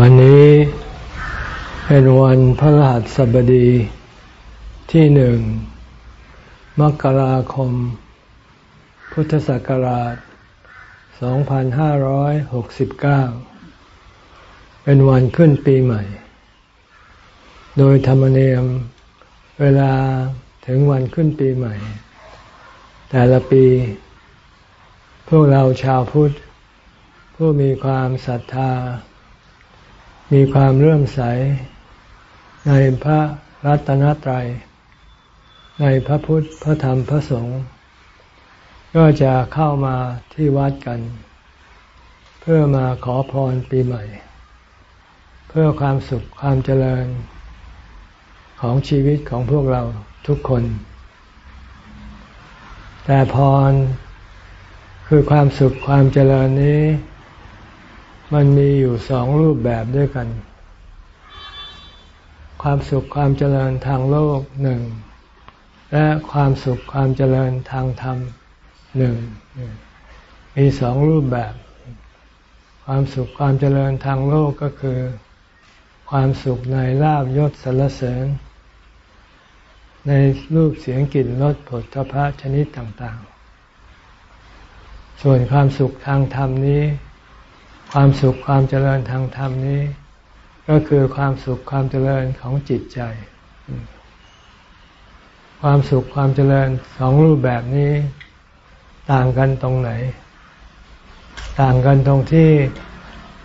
วันนี้เป็นวันพระรหัสบดีที่หนึ่ง มกราคม พุทธศักราช 2569 เป็นวันขึ้นปีใหม่ โดยธรรมเนียมเวลาถึงวันขึ้นปีใหม่ แต่ละปี พวกเราชาวพุทธ ผู้มีความศรัทธา มีความเรื่อมใส ในพระรัตนตรัย ในพระพุทธ พระธรรม พระสงฆ์ ก็จะเข้ามาที่วัดกัน เพื่อมาขอพรปีใหม่ เพื่อความสุขความเจริญ ของชีวิตของพวกเราทุกคน แต่พรคือความสุขความเจริญนี้ มันมีอยู่สองรูปแบบด้วยกัน ความสุขความเจริญทางโลกหนึ่ง และความสุขความเจริญทางธรรมหนึ่ง มีสองรูปแบบ ความสุขความเจริญทางโลกก็คือ ความสุขในลาบยศสรรเสริญ ในรูปเสียงกลิ่นรสผลทพะชนิดต่าง ๆ ส่วนความสุขทางธรรมนี้ ความสุขความเจริญทางธรรมนี้ ก็คือความสุขความเจริญของจิตใจ ความสุขความเจริญสองรูปแบบนี้ ต่างกันตรงไหน ต่างกันตรงที่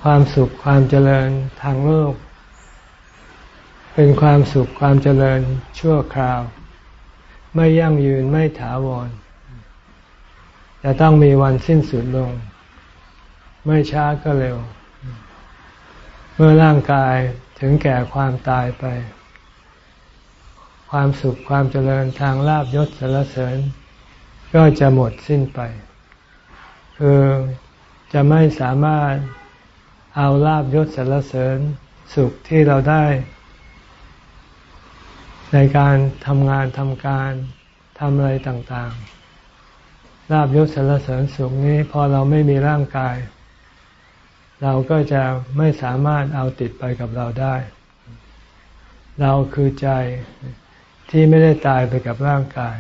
ความสุขความเจริญทางโลก เป็นความสุขความเจริญชั่วคราว ไม่ยั่งยืนไม่ถาวรจะต้องมีวันสิ้นสุดลง ไม่ช้าก็เร็ว เมื่อร่างกายถึงแก่ความตายไป ความสุขความเจริญทางลาบยศสารเสริญ ก็จะหมดสิ้นไป คือจะไม่สามารถเอาลาบยศสารเสริญ สุขที่เราได้ ในการทำงานทำการทำอะไรต่างๆลาบยศสารเสริญสุขนี้พอเราไม่มีร่างกาย เราก็จะไม่สามารถเอาติดไปกับเราได้ เราคือใจที่ไม่ได้ตายไปกับร่างกาย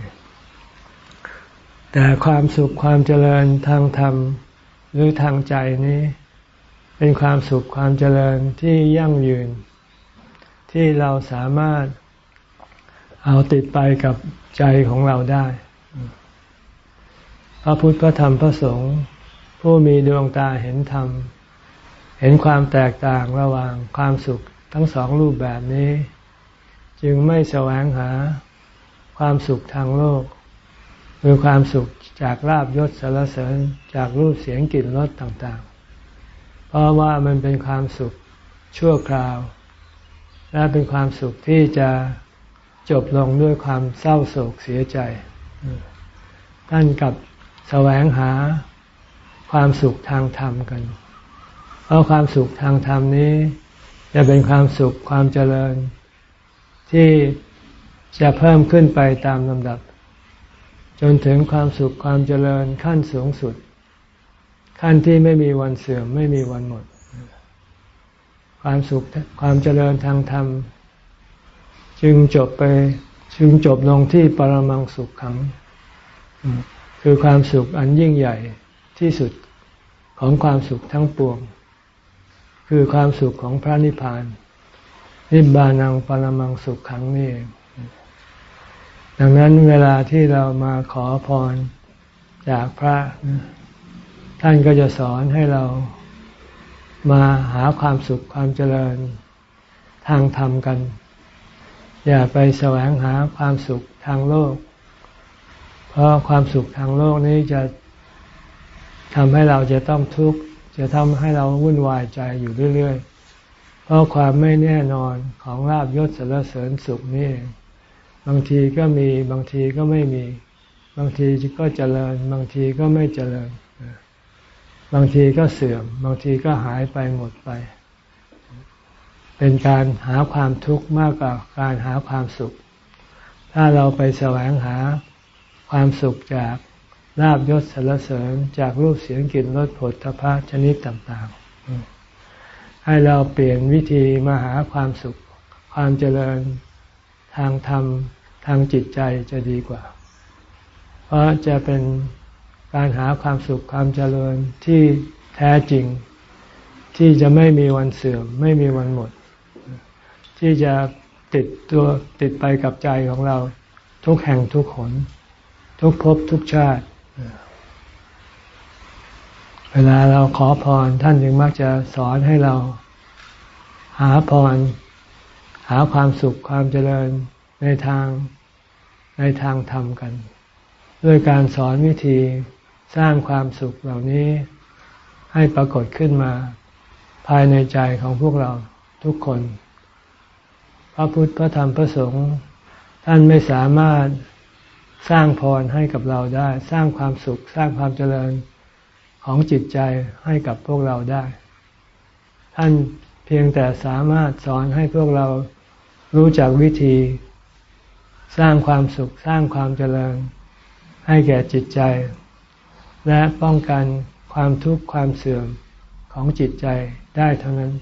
แต่ความสุขความเจริญทางธรรมหรือทางใจนี้ เป็นความสุขความเจริญที่ยั่งยืน ที่เราสามารถเอาติดไปกับใจของเราได้ พระพุทธพระธรรมพระสงฆ์ผู้มีดวงตาเห็นธรรม เห็นความแตกต่างระหว่างความสุขทั้งสองรูปแบบนี้ จึงไม่แสวงหาความสุขทางโลก คือความสุขจากลาบยศสารเสริญจากรูปเสียงกลิ่นรสต่างๆ เพราะว่ามันเป็นความสุขชั่วคราว และเป็นความสุขที่จะจบลงด้วยความเศร้าโศกเสียใจ ท่านกับแสวงหาความสุขทางธรรมกัน เพราะความสุขทางธรรมนี้ จะเป็นความสุขความเจริญ ที่จะเพิ่มขึ้นไปตามลำดับ จนถึงความสุขความเจริญขั้นสูงสุด ขั้นที่ไม่มีวันเสื่อมไม่มีวันหมด ความสุขความเจริญทางธรรม จึงจบไปจึงจบลงที่ปรมังสุขขัง คือความสุขอันยิ่งใหญ่ที่สุดของความสุขทั้งปวง คือความสุขของพระนิพพาน นิบานังปรมังสุขขังนี่ดังนั้นเวลาที่เรามาขอพรจากพระ ท่านก็จะสอนให้เรามาหาความสุขความเจริญทางธรรมกัน อย่าไปแสวงหาความสุขทางโลก เพราะความสุขทางโลกนี้จะทำให้เราจะต้องทุกข์ จะทำให้เราวุ่นวายใจอยู่เรื่อย ๆ เพราะความไม่แน่นอนของลาบยศสารเสริญสุขนี่ บางทีก็มีบางทีก็ไม่มี บางทีก็เจริญ บางทีก็ไม่เจริญ บางทีก็เสื่อม บางทีก็หายไปหมดไป เป็นการหาความทุกข์มากกว่าการหาความสุข ถ้าเราไปแสวงหาความสุขจาก ลาบยศสารเสริญจากรูปเสียงกลิ่นรสผลทพะชนิดต่างๆ ให้เราเปลี่ยนวิธีมาหาความสุข ความเจริญทางธรรมทางจิตใจจะดีกว่า เพราะจะเป็นการหาความสุขความเจริญที่แท้จริง ที่จะไม่มีวันเสื่อม ไม่มีวันหมด ที่จะติดตัวติดไปกับใจของเรา ทุกแห่งทุกขนทุกภพทุกชาติ เวลาเราขอพรท่านจึงมักจะสอนให้เรา หาพร หาความสุขความเจริญในทางในทางธรรมกัน ด้วยการสอนวิธีสร้างความสุขเหล่านี้ให้ปรากฏขึ้นมา ภายในใจของพวกเราทุกคน พระพุทธพระธรรมพระสงฆ์ท่านไม่สามารถสร้างพรให้กับเราได้ สร้างความสุข สร้างความเจริญ ของจิตใจให้กับพวกเราได้ ท่านเพียงแต่สามารถสอนให้พวกเรารู้จักวิธี สร้างความสุขสร้างความเจริญ ให้แก่จิตใจ และป้องกันความทุกข์ความเสื่อมของจิตใจได้เท่านั้น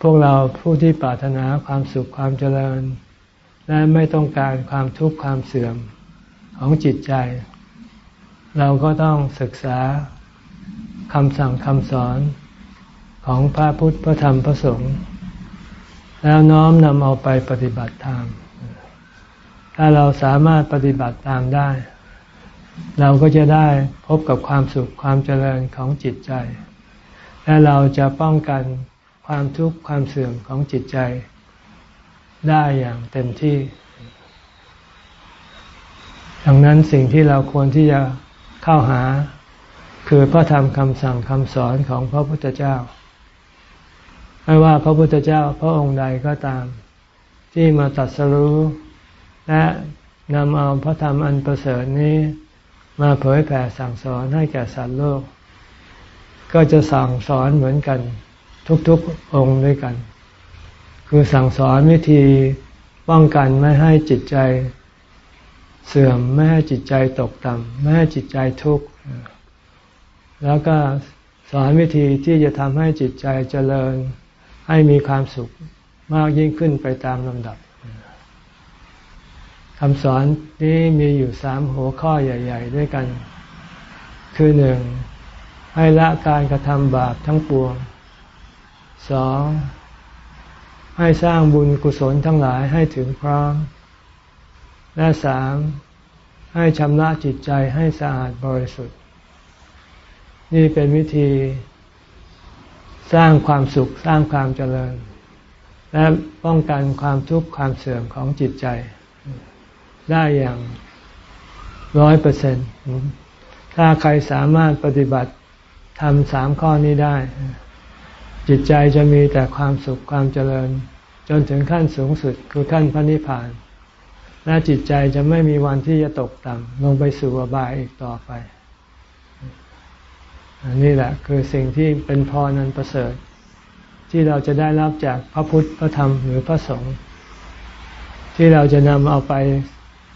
พวกเราผู้ที่ปรารถนาความสุขความเจริญ และไม่ต้องการความทุกข์ความเสื่อมของจิตใจ เราก็ต้องศึกษาคำสั่งคำสอนของพระพุทธพระธรรมพระสงฆ์แล้วน้อมนำเอาไปปฏิบัติตาม ถ้าเราสามารถปฏิบัติตามได้ เราก็จะได้พบกับความสุขความเจริญของจิตใจ และเราจะป้องกันความทุกข์ความเสื่อมของจิตใจ ได้อย่างเต็มที่ ดังนั้นสิ่งที่เราควรที่จะ เข้าหา คือพระธรรมคำสั่งคำสอนของพระพุทธเจ้า ไม่ว่าพระพุทธเจ้าพระองค์ใดก็ตาม ที่มาตัดสรู้ และนำเอาพระธรรมอันประเสริฐนี้ มาเผยแผ่สั่งสอนให้แก่สัตว์โลก ก็จะสั่งสอนเหมือนกันทุกๆองค์ด้วยกัน คือสั่งสอนวิธีป้องกันไม่ให้จิตใจ เสื่อมไม่ให้จิตใจตกต่ำไม่ให้จิตใจทุกข์แล้วก็สอนวิธีที่จะทำให้จิตใจเจริญให้มีความสุขมากยิ่งขึ้นไปตามลำดับคำสอนนี้มีอยู่สามหัวข้อใหญ่ ๆ ด้วยกัน คือหนึ่งให้ละการกระทำบาปทั้งปวงสองให้สร้างบุญกุศลทั้งหลายให้ถึงพร้อม และสามให้ชำระจิตใจให้สะอาดบริสุทธิ์ นี่เป็นวิธีสร้างความสุขสร้างความเจริญ และป้องกันความทุกข์ความเสื่อมของจิตใจ ได้อย่างร้อยเปอร์เซ็นต์ถ้าใครสามารถปฏิบัติทำสามข้อนี้ได้ จิตใจจะมีแต่ความสุขความเจริญ จนถึงขั้นสูงสุดคือขั้นพระนิพพาน และจิตใจจะไม่มีวันที่จะตกต่ำลงไปสู่อบายอีกต่อไปอันนี้แหละคือสิ่งที่เป็นพรนันประเสริฐ ที่เราจะได้รับจากพระพุทธพระธรรมหรือพระสงฆ์ที่เราจะนำเอาไป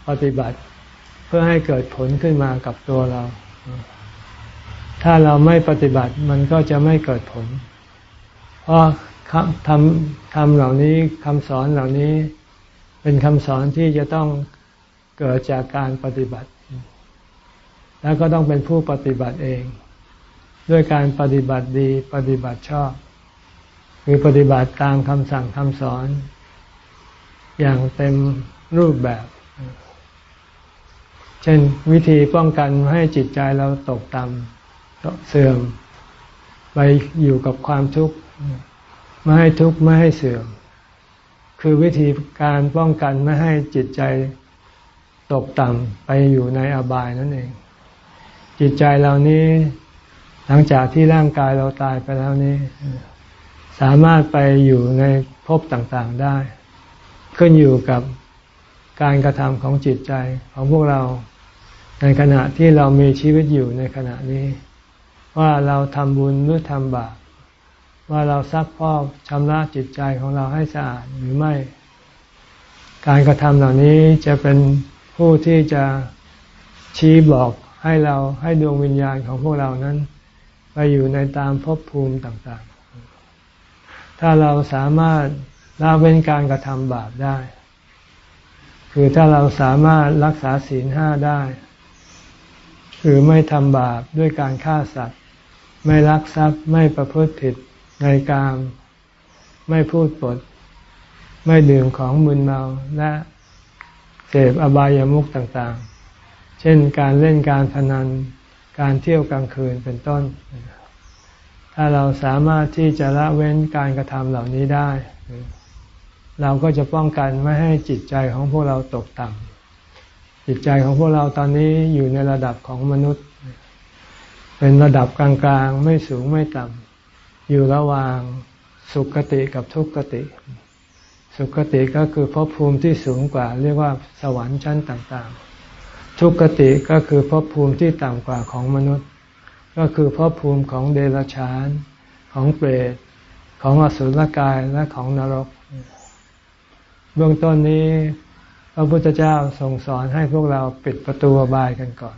ปฏิบัติ เพื่อให้เกิดผลขึ้นมากับตัวเรา ถ้าเราไม่ปฏิบัติมันก็จะไม่เกิดผล เพราะทำทำเหล่านี้คำสอนเหล่านี้ เป็นคำสอนที่จะต้องเกิดจากการปฏิบัติ แล้วก็ต้องเป็นผู้ปฏิบัติเอง ด้วยการปฏิบัติดีปฏิบัติชอบ คือปฏิบัติตามคำสั่งคำสอน อย่างเต็มรูปแบบ เช่นวิธีป้องกันให้จิตใจเราตกต่ำเสื่อม ไปอยู่กับความทุกข์ ไม่ให้ทุกข์ ไม่ให้เสื่อม คือวิธีการป้องกันไม่ให้จิตใจตกต่ำไปอยู่ในอบายนั่นเอง จิตใจเรานี้หลังจากที่ร่างกายเราตายไปแล้วนี้ สามารถไปอยู่ในภพต่างๆได้ ขึ้นอยู่กับการกระทำของจิตใจของพวกเราในขณะที่เรามีชีวิตอยู่ในขณะนี้ ว่าเราทำบุญหรือทำบาป ว่าเราซักพอกชำระจิตใจของเราให้สะอาดหรือไม่ การกระทำเหล่านี้จะเป็นผู้ที่จะชี้บอกให้เราให้ดวงวิญญาณของพวกเรานั้น ไปอยู่ในตามภพภูมิต่างๆ ถ้าเราสามารถละเว้นการกระทำบาปได้ คือถ้าเราสามารถรักษาศีลห้าได้ คือไม่ทำบาปด้วยการฆ่าสัตว์ ไม่ลักทรัพย์ไม่ประพฤติผิด ในกาม ไม่พูดปด ไม่ดื่มของมึนเมาและเสพอบายามุขต่างๆ เช่นการเล่นการพนัน การเที่ยวกลางคืนเป็นต้น ถ้าเราสามารถที่จะละเว้นการกระทำเหล่านี้ได้ เราก็จะป้องกันไม่ให้จิตใจของพวกเราตกต่ำจิตใจของพวกเราตอนนี้อยู่ในระดับของมนุษย์ เป็นระดับกลางๆ ไม่สูงไม่ต่ำ อยู่ระหว่างสุขติกับทุกขติ สุคติก็คือภพภูมิที่สูงกว่า เรียกว่าสวรรค์ชั้นต่างๆ ทุกขติก็คือภพภูมิที่ต่ำกว่าของมนุษย์ ก็คือภพภูมิของเดรัจฉาน ของเปรต ของอสุรกายและของนรก เบื้องต้นนี้พระพุทธเจ้าทรงสอนให้พวกเราปิดประตูบายกันก่อน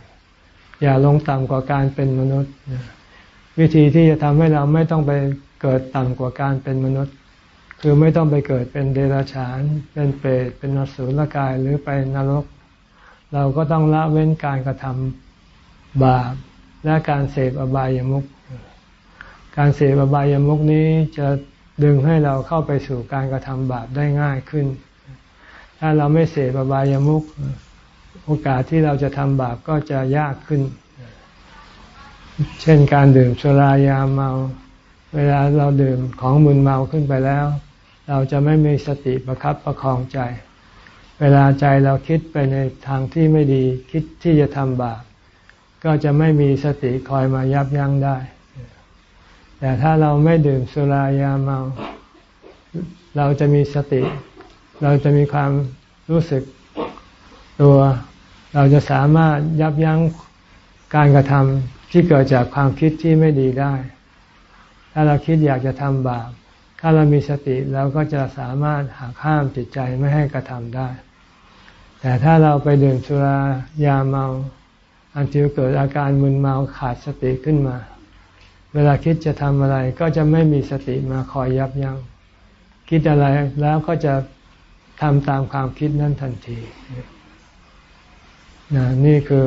อย่าลงต่ำกว่าการเป็นมนุษย์ วิธีที่จะทำให้เราไม่ต้องไปเกิดต่ำกว่าการเป็นมนุษย์ คือไม่ต้องไปเกิดเป็นเดรัจฉาน เป็นเปรตเป็นนสุลกายหรือไปนรก เราก็ต้องละเว้นการกระทำบาปและการเสพอบายามุขการเสพอบายามุขนี้จะดึงให้เราเข้าไปสู่การกระทำบาปได้ง่ายขึ้น ถ้าเราไม่เสพอบายามุขโอกาสที่เราจะทำบาปก็จะยากขึ้น เช่นการดื่มสุรายาเมา เวลาเราดื่มของมึนเมาขึ้นไปแล้ว เราจะไม่มีสติประครับประคองใจ เวลาใจเราคิดไปในทางที่ไม่ดีคิดที่จะทำบาปก็จะไม่มีสติคอยมายับยั้งได้ แต่ถ้าเราไม่ดื่มสุรายาเมา เราจะมีสติ เราจะมีความรู้สึกตัว เราจะสามารถยับยั้งการกระทำ ที่เกิดจากความคิดที่ไม่ดีได้ ถ้าเราคิดอยากจะทำบาป ถ้าเรามีสติเราก็จะสามารถหักห้ามจิตใจไม่ให้กระทำได้ แต่ถ้าเราไปดื่มสุรายาเมา อันที่เกิดอาการมึนเมาขาดสติขึ้นมา เวลาคิดจะทำอะไรก็จะไม่มีสติมาคอยยับยัง้ง คิดอะไรแล้วก็จะทำตามความคิดนั้นทันทีนนี่คือ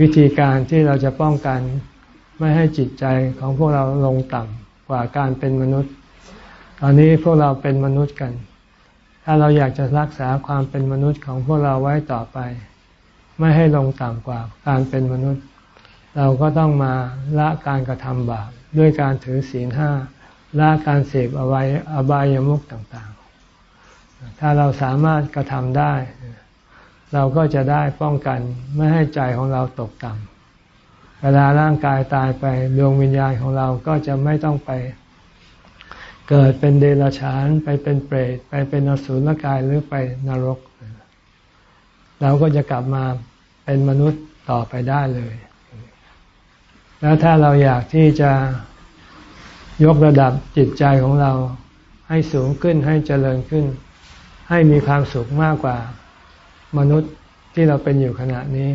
วิธีการที่เราจะป้องกันไม่ให้จิตใจของพวกเราลงต่ำกว่าการเป็นมนุษย์ ตอนนี้พวกเราเป็นมนุษย์กัน ถ้าเราอยากจะรักษาความเป็นมนุษย์ของพวกเราไว้ต่อไป ไม่ให้ลงต่ำกว่าการเป็นมนุษย์ เราก็ต้องมาละการกระทำบาปด้วยการถือศีลห้าละการเสพอวัยอบายามุขต่างๆ ถ้าเราสามารถกระทำได้ เราก็จะได้ป้องกันไม่ให้ใจของเราตกต่ำเวลาร่างกายตายไปดวงวิญญาณของเราก็จะไม่ต้องไป เกิดเป็นเดรัจฉานไปเป็นเปรตไปเป็นอสุรกายหรือไปนรก เราก็จะกลับมาเป็นมนุษย์ต่อไปได้เลย แล้วถ้าเราอยากที่จะยกระดับจิตใจของเราให้สูงขึ้นให้เจริญขึ้น ให้มีความสุขมากกว่า มนุษย์ที่เราเป็นอยู่ขณะนี้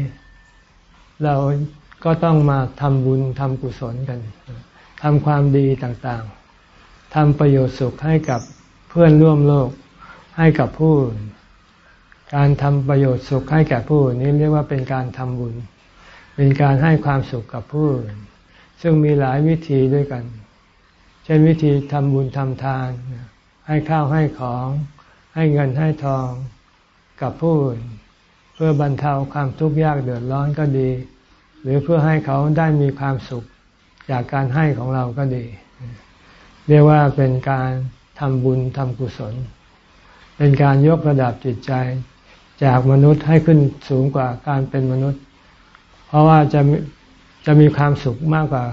เราก็ต้องมาทำบุญทำกุศลกันทำความดีต่างๆทำประโยชน์สุขให้กับเพื่อนร่วมโลก ให้กับผู้ การทำประโยชน์สุขให้แก่ผู้นี้เรียกว่าเป็นการทำบุญ เป็นการให้ความสุขกับผู้ซึ่งมีหลายวิธีด้วยกัน เช่นวิธีทำบุญทำทาน ให้ข้าวให้ของ ให้เงินให้ทอง กับผู้อื่นเพื่อบรรเทาความทุกข์ยากเดือดร้อนก็ดี หรือเพื่อให้เขาได้มีความสุขจากการให้ของเราก็ดี เรียกว่าเป็นการทำบุญทำกุศล เป็นการยกระดับจิตใจจากมนุษย์ให้ขึ้นสูงกว่าการเป็นมนุษย์ เพราะว่าจะจะมีความสุขมากกว่า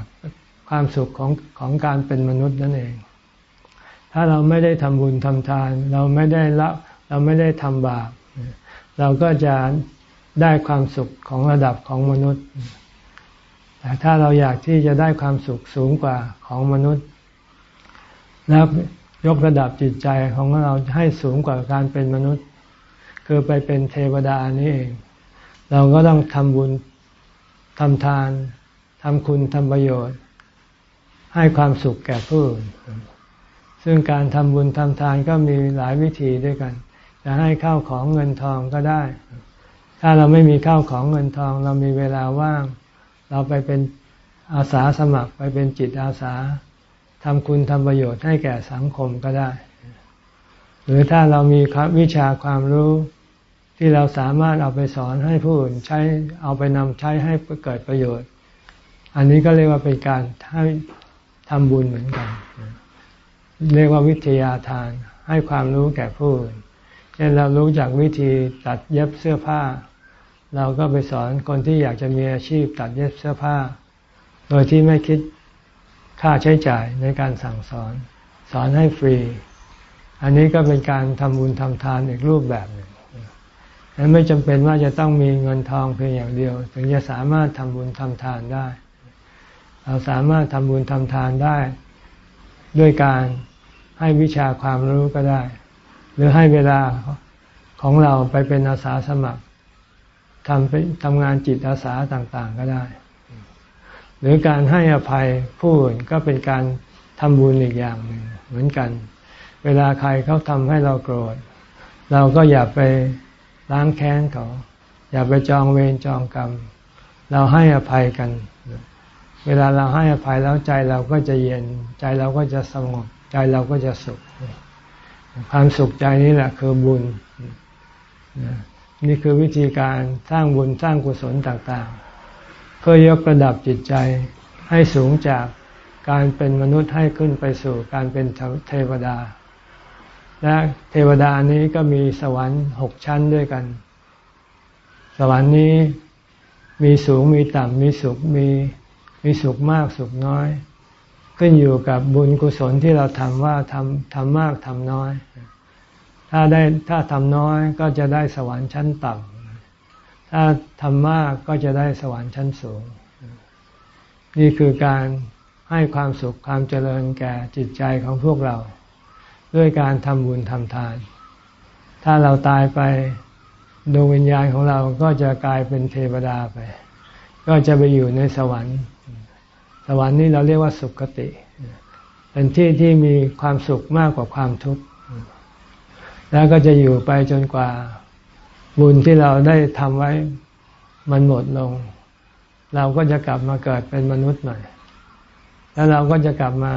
ความสุขของของการเป็นมนุษย์นั่นเอง ถ้าเราไม่ได้ทำบุญทำทาน เราไม่ได้ละเราไม่ได้ทำบาป เราก็จะได้ความสุขของระดับของมนุษย์ แต่ถ้าเราอยากที่จะได้ความสุขสูงกว่าของมนุษย์ แล้วยกระดับจิตใจของเราให้สูงกว่าการเป็นมนุษย์ คือไปเป็นเทวดานี่เอง เราก็ต้องทำบุญทำทานทำคุณทำประโยชน์ ให้ความสุขแก่ผู้อื่นซึ่งการทำบุญทำทานก็มีหลายวิธีด้วยกัน จะให้ข้าวของเงินทองก็ได้ ถ้าเราไม่มีข้าวของเงินทอง เรามีเวลาว่าง เราไปเป็นอาสาสมัครไปเป็นจิตอาสาทำคุณทำประโยชน์ให้แก่สังคมก็ได้ หรือถ้าเรามีวิชาความรู้ที่เราสามารถเอาไปสอนให้ผู้อื่นใช้เอาไปนำใช้ให้เกิดประโยชน์ อันนี้ก็เรียกว่าเป็นการให้ทำบุญเหมือนกัน เรียกว่าวิทยาทานให้ความรู้แก่ผู้อื่น เช่นเรารู้จากวิธีตัดเย็บเสื้อผ้า เราก็ไปสอนคนที่อยากจะมีอาชีพตัดเย็บเสื้อผ้า โดยที่ไม่คิดค่าใช้จ่ายในการสั่งสอน สอนให้ฟรี อันนี้ก็เป็นการทำบุญทำทานอีกรูปแบบหนึ่งนั้นไม่จำเป็นว่าจะต้องมีเงินทองเพียงอย่างเดียว ถึงจะสามารถทำบุญทำทานได้ เราสามารถทำบุญทำทานได้ ด้วยการให้วิชาความรู้ก็ได้ หรือให้เวลาของเราไปเป็นอาสาสมัครทำไปทำงานจิตอาสาต่างๆก็ได้ หรือการให้อภัยผู้อื่นก็เป็นการทำบุญอีกอย่างหนึ่งเหมือนกัน เวลาใครเขาทำให้เราโกรธ เราก็อย่าไปล้างแค้นเขา อย่าไปจองเวรจองกรรม เราให้อภัยกัน เวลาเราให้อภัยแล้วใจเราก็จะเย็น ใจเราก็จะสงบ ใจเราก็จะสุข ความสุขใจนี้แหละคือบุญ นี่คือวิธีการสร้างบุญสร้างกุศลต่างๆ เพื่อยกระดับจิตใจให้สูงจากการเป็นมนุษย์ให้ขึ้นไปสู่การเป็นเทวดา และเทวดานี้ก็มีสวรรค์หกชั้นด้วยกัน สวรรค์นี้มีสูงมีต่ำมีสุขมีมีสุขมากสุขน้อย ขึ้นอยู่กับบุญกุศลที่เราทำว่าทำทำมากทำน้อย ถ้าได้ถ้าทำน้อยก็จะได้สวรรค์ชั้นต่ำถ้าทำมากก็จะได้สวรรค์ชั้นสูง นี่คือการให้ความสุขความเจริญแก่จิตใจของพวกเรา ด้วยการทำบุญทำทาน ถ้าเราตายไปดวงวิญญาณของเราก็จะกลายเป็นเทวดาไป ก็จะไปอยู่ในสวรรค์ สวรรค์นี้เราเรียกว่าสุขติ เป็นที่ที่มีความสุขมากกว่าความทุกข์แล้วก็จะอยู่ไปจนกว่าบุญที่เราได้ทำไว้มันหมดลง เราก็จะกลับมาเกิดเป็นมนุษย์ใหม่ แล้วเราก็จะกลับมา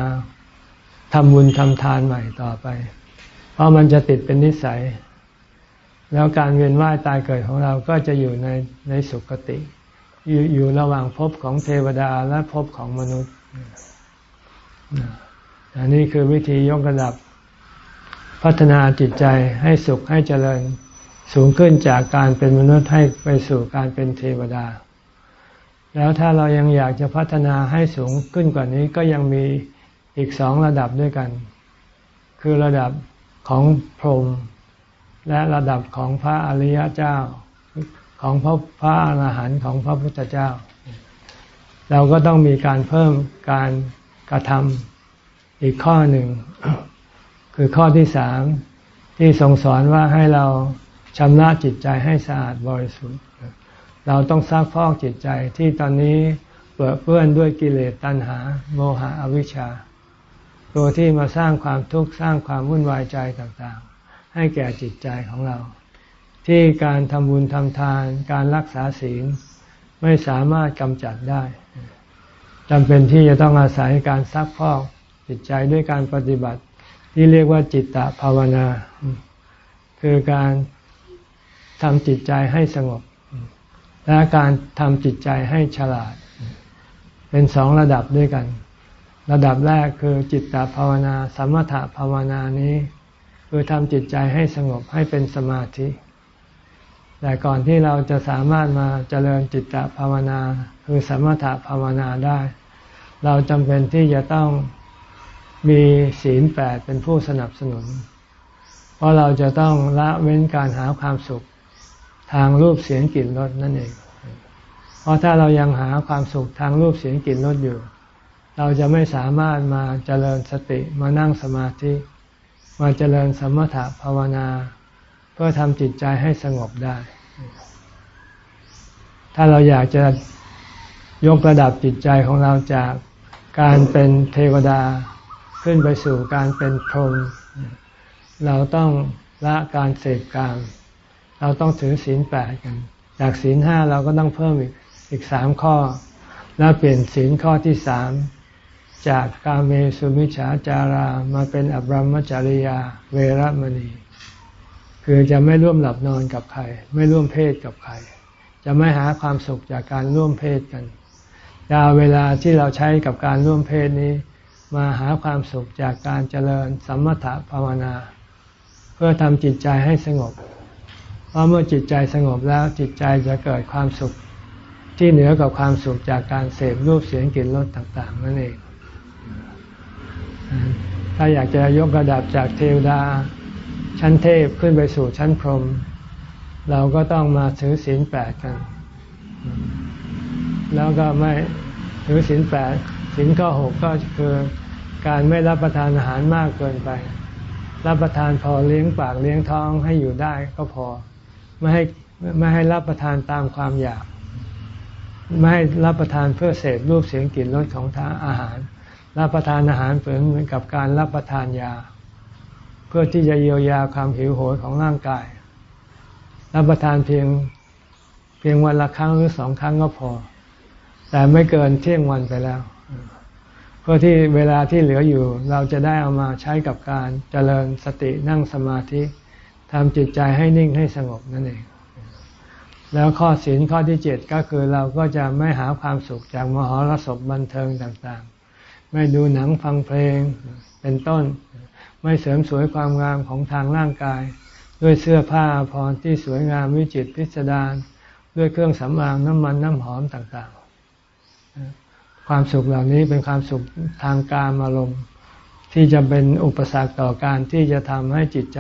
ทำบุญทำทานใหม่ต่อไป เพราะมันจะติดเป็นนิสัย แล้วการเวียนว่ายตายเกิดของเราก็จะอยู่ในในสุคติ อยู่อยู่ระหว่างภพของเทวดาและภพของมนุษย์อันนี้คือวิธียกระดับพัฒนาจิตใจให้สุขให้เจริญ สูงขึ้นจากการเป็นมนุษย์ให้ไปสู่การเป็นเทวดา แล้วถ้าเรายังอยากจะพัฒนาให้สูงขึ้นกว่านี้ก็ยังมีอีกสองระดับด้วยกัน คือระดับของพรหมและระดับของพระอริยเจ้า ของพระพระอรหันต์ของพระพุทธเจ้า เราก็ต้องมีการเพิ่มการกระทำอีกข้อหนึ่ง คือข้อที่สามที่ทรงสอนว่าให้เราชำระจิตใจให้สะอาดบริสุทธิ์ เราต้องซักพอกจิตใจที่ตอนนี้เปื้อเปื้อนด้วยกิเลสตัณหา โมหะอวิชชา ตัวที่มาสร้างความทุกข์สร้างความวุ่นวายใจต่างๆ ให้แก่จิตใจของเรา ที่การทำบุญทำทาน การรักษาศีลไม่สามารถกำจัดได้จำเป็นที่จะต้องอาศัยการซักพอกจิตใจด้วยการปฏิบัติ ที่เรียกว่าจิตตภาวนา คือการทำจิตใจให้สงบ และการทำจิตใจให้ฉลาด เป็นสองระดับด้วยกัน ระดับแรกคือจิตตภาวนา สมถภาวนานี้ คือทำจิตใจให้สงบให้เป็นสมาธิ แต่ก่อนที่เราจะสามารถมาเจริญจิตตภาวนา คือสมถภาวนาได้ เราจำเป็นที่จะต้องมีศีลแปดเป็นผู้สนับสนุน เพราะเราจะต้องละเว้นการหาความสุขทางรูปเสียงกลิ่นรสนั่นเอง เพราะถ้าเรายังหาความสุขทางรูปเสียงกลิ่นรสอยู่ เราจะไม่สามารถมาเจริญสติมานั่งสมาธิ มาเจริญสมถะภาวนา เพื่อทำจิตใจให้สงบได้ ถ้าเราอยากจะยกระดับจิตใจของเราจากการเป็นเทวดาขึ้นไปสู่การเป็นพรหมเราต้องละการเสพกาม เราต้องถือศีลแปดกัน จากศีลห้าเราก็ต้องเพิ่มอีกอีกสามข้อ แล้วเปลี่ยนศีลข้อที่สามจากกาเมสุมิฉาจารามาเป็นอบรมจริยาเวรมณี คือจะไม่ร่วมหลับนอนกับใคร ไม่ร่วมเพศกับใคร จะไม่หาความสุขจากการร่วมเพศกันจะเอาเวลาที่เราใช้กับการร่วมเพศนี้ มาหาความสุขจากการเจริญสัมมถภาวนา เพื่อทำจิตใจให้สงบ เพราะเมื่อจิตใจสงบแล้วจิตใจจะเกิดความสุขที่เหนือกับความสุขจากการเสพรูปเสียงกลิ่นรสต่าง ๆ นั่นเอง ถ้าอยากจะยกระดับจากเทวดา ชั้นเทพขึ้นไปสู่ชั้นพรหมเราก็ต้องมาถือศีลแปดกัน แล้วก็ไม่ถือศีลแปดศีลข้อหกก็คือการไม่รับประทานอาหารมากเกินไป รับประทานพอเลี้ยงปากเลี้ยงท้องให้อยู่ได้ก็พอ ไม่ให้ไม่ให้รับประทานตามความอยาก ไม่ให้รับประทานเพื่อเสพรูปเสียงกลิ่นรสของทางอาหาร รับประทานอาหารเหมือนกับการรับประทานยา พื่อที่จะเยียวยาความหิวโหยของร่างกาย รับประทานเพียงเพียงวันละครั้งหรือสองครั้งก็พอ แต่ไม่เกินเที่ยงวันไปแล้ว เพื่อที่เวลาที่เหลืออยู่ เราจะได้เอามาใช้กับการเจริญสตินั่งสมาธิทำจิตใจให้นิ่งให้สงบนั่นเองแล้วข้อศีลข้อที่เจ็ดก็คือเราก็จะไม่หาความสุขจากมหรสพบันเทิงต่างๆ ไม่ดูหนังฟังเพลงเป็นต้น ไม่เสริมสวยความงามของทางร่างกาย ด้วยเสื้อผ้าพรที่สวยงามวิจิตรพิสดารด้วยเครื่องสำอางน้ำมันน้ำหอมต่างๆ ความสุขเหล่านี้เป็นความสุขทางการอารมณ์ที่จะเป็นอุปสรรคต่อการที่จะทำให้จิตใจ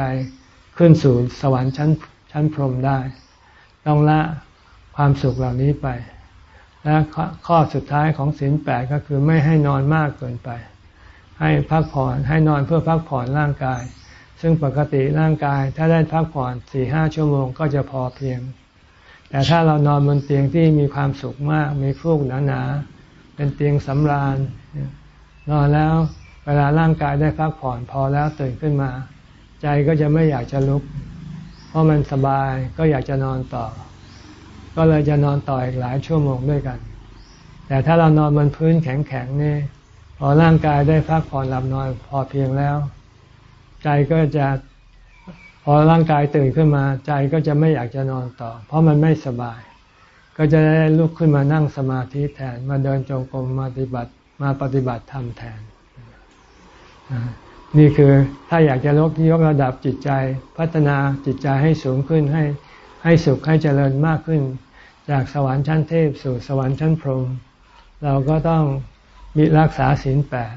ขึ้นสู่สวรรค์ชั้นชั้นพรหมได้ ต้องละความสุขเหล่านี้ไป และข้อสุดท้ายของศีลแปดก็คือไม่ให้นอนมากเกินไป ให้พักผ่อนให้นอนเพื่อพักผ่อนร่างกาย ซึ่งปกติร่างกาย ถ้าได้พักผ่อนสี่ห้าชั่วโมงก็จะพอเพียง แต่ถ้าเรานอนบนเตียงที่มีความสุขมากมีฟูกหนาๆเป็นเตียงสำราญ นอนแล้วเวลาร่างกายได้พักผ่อนพอแล้วตื่นขึ้นมา ใจก็จะไม่อยากจะลุก เพราะมันสบายก็อยากจะนอนต่อ ก็เลยจะนอนต่ออีกหลายชั่วโมงด้วยกัน แต่ถ้าเรานอนบนพื้นแข็งๆนี่ พอร่างกายได้พักผ่อนหลับนอนพอเพียงแล้ว ใจก็จะพอร่างกายตื่นขึ้นมา ใจก็จะไม่อยากจะนอนต่อ เพราะมันไม่สบาย ก็จะได้ลุกขึ้นมานั่งสมาธิแทนมาเดินจงกรมมาปฏิบัติมาปฏิบัติธรรมแทน นี่คือถ้าอยากจะลกยกระดับจิตใจ พัฒนาจิตใจให้สูงขึ้นให้ให้สุขให้เจริญมากขึ้น จากสวรรค์ชั้นเทพสู่สวรรค์ชั้นพรหมเราก็ต้อง มีรักษาศีลแปด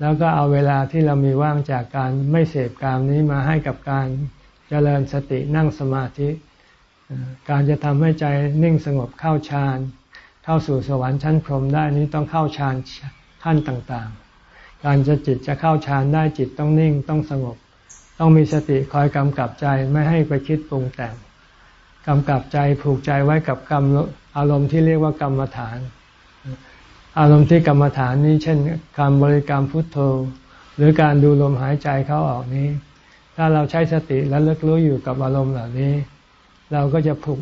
แล้วก็เอาเวลาที่เรามีว่างจากการไม่เสพกามนี้มาให้กับการเจริญสตินั่งสมาธิ การจะทำให้ใจนิ่งสงบเข้าฌานเข้าสู่สวรรค์ชั้นพรหมได้นี้ต้องเข้าฌานขั้นต่างๆ การจะจิตจะเข้าฌานได้จิตต้องนิ่งต้องสงบ ต้องมีสติคอยกำกับใจไม่ให้ไปคิดปรุงแต่งกำกับใจผูกใจไว้กับกรรมอารมณ์ที่เรียกว่ากรรมฐาน อารมณ์ที่กรรมฐานนี้ เช่น การบริกรรมพุทโธ หรือการดูลมหายใจเข้าออกนี้ ถ้าเราใช้สติและเลิกรู้อยู่กับอารมณ์เหล่านี้ เราก็จะผูก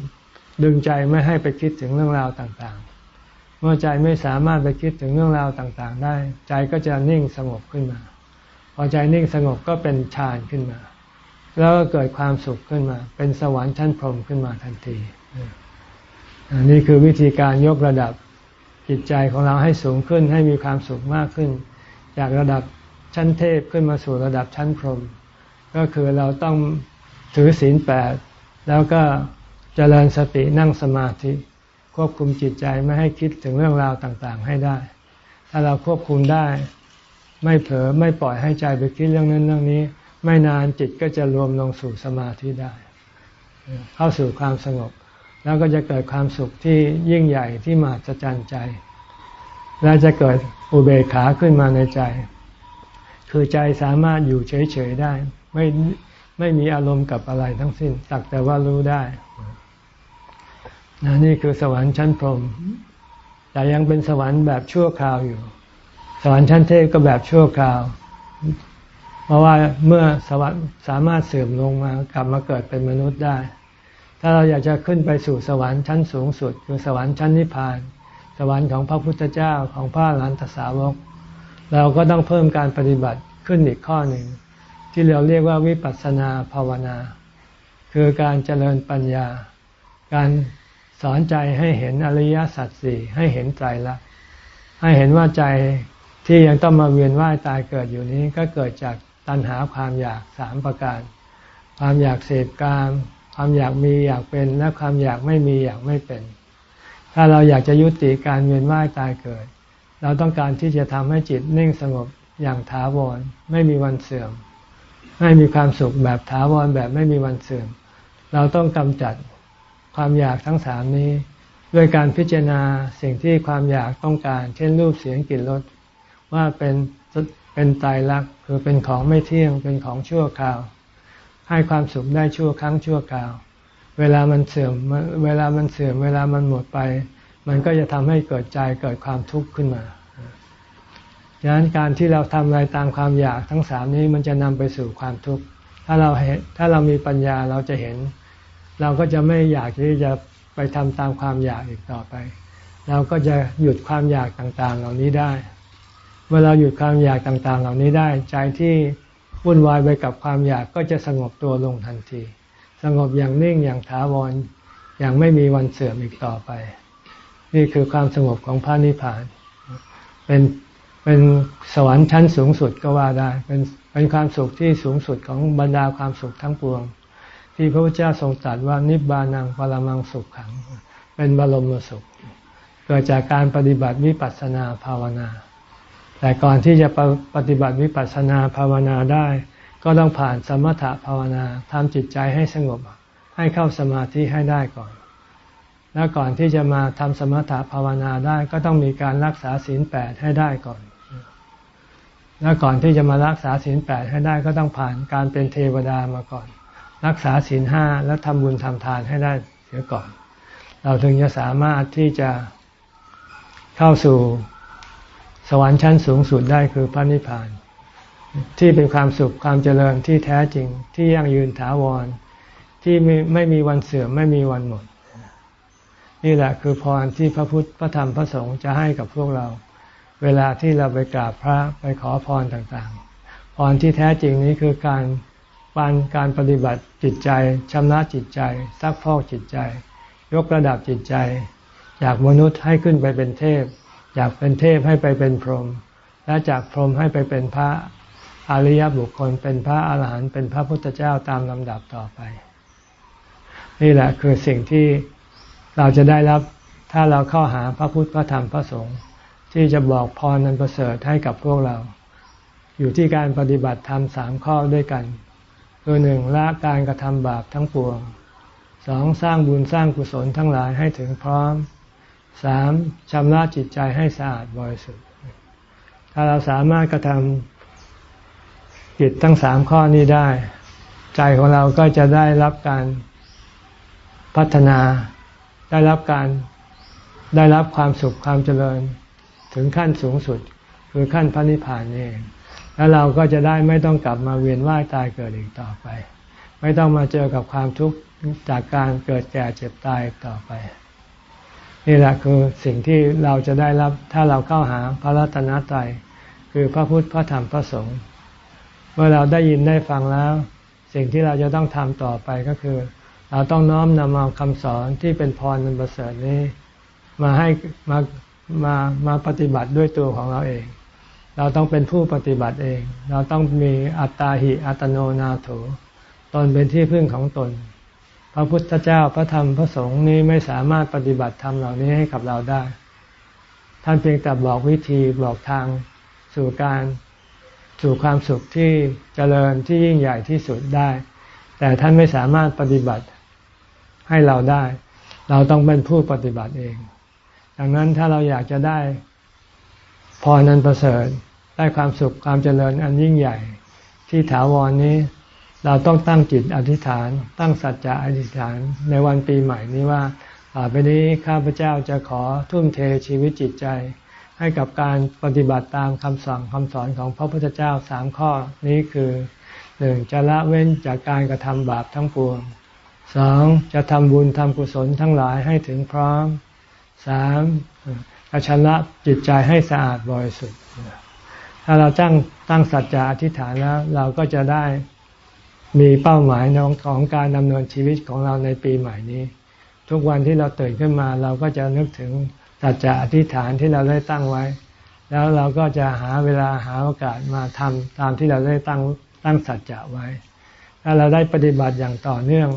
ดึงใจไม่ให้ไปคิดถึงเรื่องราวต่างๆ เมื่อใจไม่สามารถไปคิดถึงเรื่องราวต่างๆ ได้ ใจก็จะนิ่งสงบขึ้นมา พอใจนิ่งสงบก็เป็นฌานขึ้นมา แล้วก็เกิดความสุขขึ้นมา เป็นสวรรค์ชั้นพรหมขึ้นมาทันทีอันนี้คือวิธีการยกระดับ จิตใจของเราให้สูงขึ้นให้มีความสุขมากขึ้น จากระดับชั้นเทพขึ้นมาสู่ระดับชั้นพรหมก็คือเราต้องถือศีลแปดแล้วก็เจริญสตินั่งสมาธิ ควบคุมจิตใจไม่ให้คิดถึงเรื่องราวต่างๆ ให้ได้ ถ้าเราควบคุมได้ ไม่เผลอไม่ปล่อยให้ใจไปคิดเรื่องนั้นเรื่องนี้ ไม่นานจิตก็จะรวมลงสู่สมาธิได้ เข้าสู่ความสงบ แล้วก็จะเกิดความสุขที่ยิ่งใหญ่ที่มหัศจรรย์ใจ และจะเกิดอุเบกขาขึ้นมาในใจ คือใจสามารถอยู่เฉยๆได้ ไม่ไม่มีอารมณ์กับอะไรทั้งสิ้นตักแต่ว่ารู้ได้นนี่คือสวรรค์ชั้นพรหมแต่ยังเป็นสวรรค์แบบชั่วคราวอยู่ สวรรค์ชั้นเทพก็แบบชั่วคราว เพราะว่าเมื่อสวรรค์สามารถเสื่อมลงมากลับมาเกิดเป็นมนุษย์ได้ ถ้าเราอยากจะขึ้นไปสู่สวรรค์ชั้นสูงสุด คือสวรรค์ชั้นนิพพาน สวรรค์ของพระพุทธเจ้าของพระหลานตสาวก เราก็ต้องเพิ่มการปฏิบัติขึ้นอีกข้อหนึ่ง ที่เราเรียกว่าวิปัสสนาภาวนา คือการเจริญปัญญา การสอนใจให้เห็นอริยสัจสี่ให้เห็นใจละให้เห็นว่าใจที่ยังต้องมาเวียนว่ายตายเกิดอยู่นี้ก็เกิดจากตัณหาความอยากสามประการ ความอยากเสพกาม ความอยากมีอยากเป็นและความอยากไม่มีอยากไม่เป็น ถ้าเราอยากจะยุติการเวียนว่ายตายเกิด เราต้องการที่จะทำให้จิตนิ่งสงบอย่างถาวรไม่มีวันเสื่อม ให้มีความสุขแบบถาวรแบบไม่มีวันเสื่อม เราต้องกำจัดความอยากทั้งสามนี้ ด้วยการพิจารณาสิ่งที่ความอยากต้องการ เช่นรูปเสียงกลิ่นรสว่าเป็นเป็นตายรักคือเป็นของไม่เที่ยงเป็นของชั่วคราว ให้ความสุขได้ชั่วครั้งชั่วคราว เวลามันเสื่อมเวลามันเสื่อม เวลามันหมดไป มันก็จะทำให้เกิดใจเกิดความทุกข์ขึ้นมาดังนั้นการที่เราทำอะไรตามความอยากทั้งสามนี้มันจะนำไปสู่ความทุกข์ ถ้าเราเห็นถ้าเรามีปัญญาเราจะเห็น เราก็จะไม่อยากที่จะไปทำตามความอยากอีกต่อไป เราก็จะหยุดความอยากต่างๆ เหล่านี้ได้ เมื่อเราหยุดความอยากต่างๆ เหล่านี้ได้ ใจที่ วุ่นวายไปกับความอยากก็จะสงบตัวลงทันที สงบอย่างนิ่งอย่างถาวรอย่างไม่มีวันเสื่อมอีกต่อไป นี่คือความสงบของพระนิพพาน เป็นเป็นสวรรค์ชั้นสูงสุดก็ว่าได้ เป็นเป็นความสุขที่สูงสุดของบรรดาความสุขทั้งปวง ที่พระพุทธเจ้าทรงตรัสว่านิบานังปรมังสุขขัง เป็นบรมสุข เกิดจากการปฏิบัติวิปัสสนาภาวนา แต่ก่อนที่จะปฏิบัติวิปัสสนาภาวนาได้ ก็ต้องผ่านสมถะภาวนาทำจิตใจให้สงบ ให้เข้าสมาธิให้ได้ก่อน แล้วก่อนที่จะมาทำสมถะภาวนาได้ก็ต้องมีการรักษาศีลแปดให้ได้ก่อน แล้วก่อนที่จะมารักษาศีลแปดให้ได้ก็ต้องผ่านการเป็นเทวดามาก่อน รักษาศีลห้าแล้วทำบุญทำทานให้ได้เสียก่อน เราถึงจะสามารถที่จะเข้าสู่ สวรรค์ชั้นสูงสุดได้คือพระนิพพาน ที่เป็นความสุขความเจริญที่แท้จริงที่ยั่งยืนถาวร ที่ไม่ไม่มีวันเสื่อมไม่มีวันหมด นี่แหละคือพรที่พระพุทธพระธรรมพระสงฆ์จะให้กับพวกเรา เวลาที่เราไปกราบพระไปขอพรต่างๆ พรที่แท้จริงนี้คือการปานการปฏิบัติจิตใจชำระจิตใจซักพอกจิตใจ ยกระดับจิตใจ จากมนุษย์ให้ขึ้นไปเป็นเทพ จากเป็นเทพให้ไปเป็นพรหมและจากพรหมให้ไปเป็นพระอริยบุคคล เป็นพระอาหารหันต์เป็นพระพุทธเจ้าตามลำดับต่อไป นี่แหละคือสิ่งที่เราจะได้รับถ้าเราเข้าหาพระพุทธพระธรรมพระสงฆ์ที่จะบอกพรนันประเสริฐให้กับพวกเรา อยู่ที่การปฏิบัติธรรมสามข้อด้วยกัน คือหนึ่งละการกระทำบาปทั้งปวงสองสร้างบุญสร้างกุศลทั้งหลายให้ถึงพร้อม สามชำระจิตใจให้สะอาดบริสุทธิ์ ถ้าเราสามารถกระทำจิตทั้งสามข้อนี้ได้ ใจของเราก็จะได้รับการพัฒนา ได้รับการได้รับความสุขความเจริญ ถึงขั้นสูงสุด คือขั้นพระนิพพานเองแล้วเราก็จะได้ไม่ต้องกลับมาเวียนว่ายตายเกิดอีกต่อไป ไม่ต้องมาเจอกับความทุกข์จากการเกิดแก่เจ็บตายต่อไป นี่แหละคือสิ่งที่เราจะได้รับถ้าเราเข้าหาพระรัตนตรัยคือพระพุทธพระธรรมพระสงฆ์เมื่อเราได้ยินได้ฟังแล้ว สิ่งที่เราจะต้องทำต่อไปก็คือ เราต้องน้อมนำเอาคำสอนที่เป็นพรนันประเสริฐนี้ มาให้มามามาปฏิบัติด้วยตัวของเราเอง เราต้องเป็นผู้ปฏิบัติเอง เราต้องมีอัตตาหิอัตโนนาโถตนเป็นที่พึ่งของตน พระพุทธเจ้าพระธรรมพระสงฆ์นี้ไม่สามารถปฏิบัติธรรมเหล่านี้ให้กับเราได้ ท่านเพียงแต่บอกวิธีบอกทางสู่การสู่ความสุขที่เจริญที่ยิ่งใหญ่ที่สุดได้ แต่ท่านไม่สามารถปฏิบัติให้เราได้ เราต้องเป็นผู้ปฏิบัติเอง ดังนั้นถ้าเราอยากจะได้พรนันประเสริฐได้ความสุขความเจริญอันยิ่งใหญ่ที่ถาวรนนี้ เราต้องตั้งจิตอธิษฐาน ตั้งสัจจะอธิษฐานในวันปีใหม่นี้ว่าต่อไปนี้ข้าพเจ้าจะขอทุ่มเทชีวิตจิตใจ ให้กับการปฏิบัติตามคำสั่งคำสอนของพระพุทธเจ้าสามข้อนี้คือหนึ่งจะละเว้นจากการกระทำบาปทั้งปวงสองจะทำบุญทำกุศลทั้งหลายให้ถึงพร้อมสามจะชำระจิตใจให้สะอาดบริสุทธิ์ถ้าเราตั้งตั้งสัจจะอธิษฐานแล้ว เราก็จะได้ มีเป้าหมายของการดำเนินชีวิตของเราในปีใหม่นี้ ทุกวันที่เราตื่นขึ้นมา เราก็จะนึกถึงสัจจะอธิษฐานที่เราได้ตั้งไว้ แล้วเราก็จะหาเวลาหาโอกาสมาทำตามที่เราได้ตั้งตั้งสัจจะไว้ ถ้าเราได้ปฏิบัติอย่างต่อเนื่อง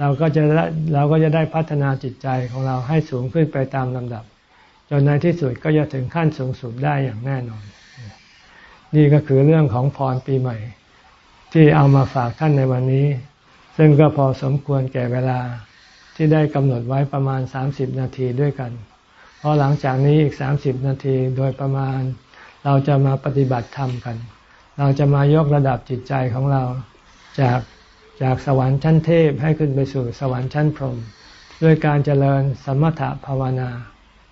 เราก็จะเราก็จะได้พัฒนาจิตใจของเราให้สูงขึ้นไปตามลำดับ จนในที่สุดก็จะถึงขั้นสูงสุดได้อย่างแน่นอน นี่ก็คือเรื่องของพรปีใหม่ ที่เอามาฝากท่านในวันนี้ ซึ่งก็พอสมควรแก่เวลาที่ได้กำหนดไว้ประมาณ 30 นาทีด้วยกัน เพราะหลังจากนี้อีก 30 นาทีโดยประมาณ เราจะมาปฏิบัติธรรมกัน เราจะมายกระดับจิตใจของเราจากจากสวรรค์ชั้นเทพให้ขึ้นไปสู่สวรรค์ชั้นพรหมด้วยการเจริญสมถะภาวนา